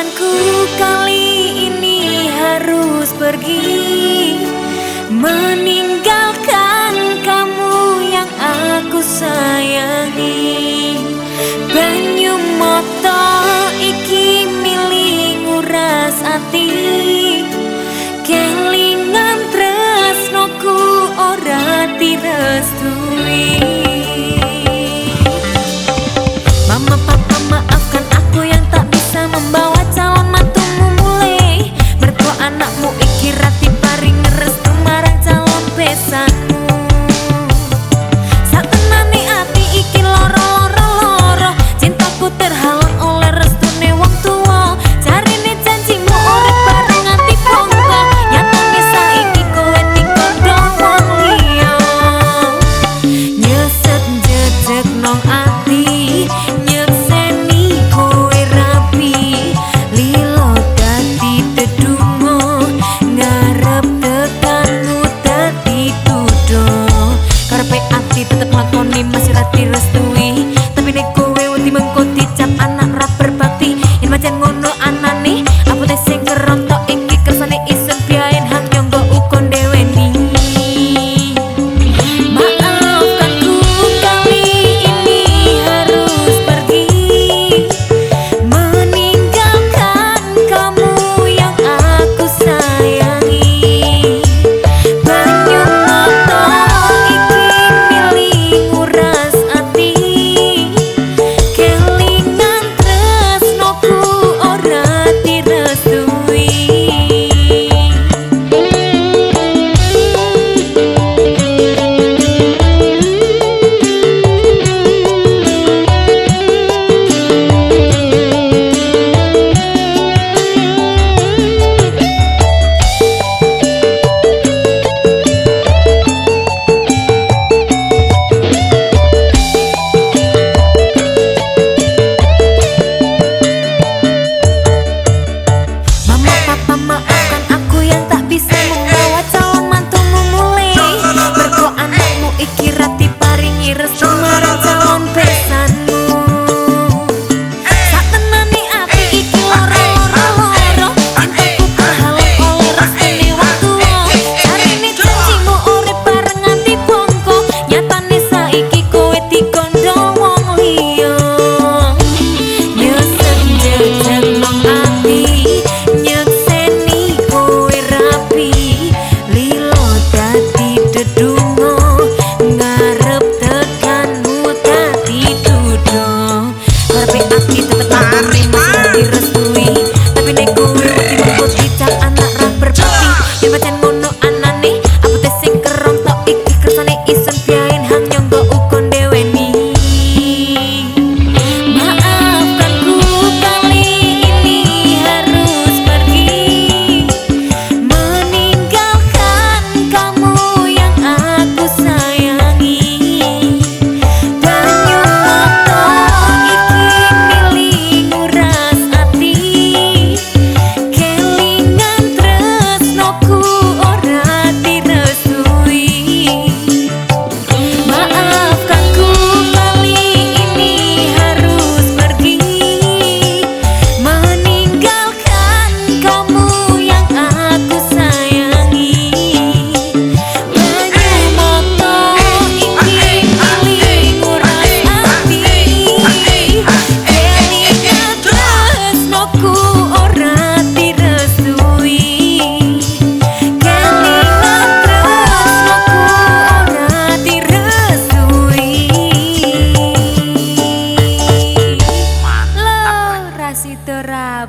Maafkanku kali ini harus pergi. Meninggalkan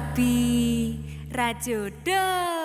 babi rajodoh